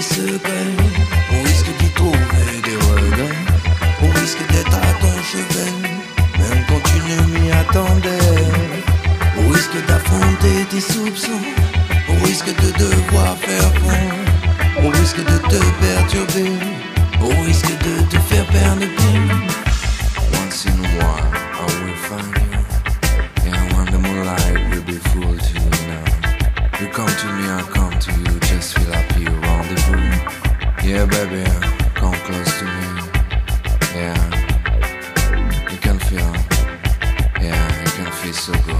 tes secrets, au risque d'y trouver des regrets, au risque d'être à ton chevet, même quand tu ne m'y attendais, au risque d'affronter tes soupçons, au risque de devoir faire fond, au risque de te perturber, au risque de te faire perdre Baby, come close to me. Yeah, you can feel. Yeah, you can feel so good.